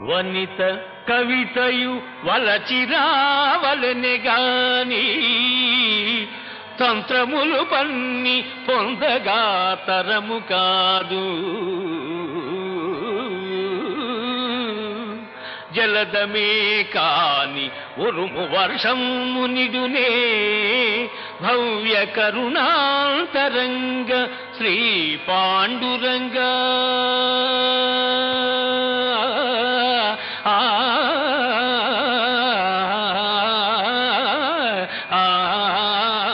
వనిత కవితయు వలచిరావలెనే గాని తంత్రములు పన్ని పొందగా తరము కాదు. జలదమే కాని ఉరుము వర్షము నిడునే భవ్య కరుణాంతరంగ శ్రీ పాండురంగా ಆ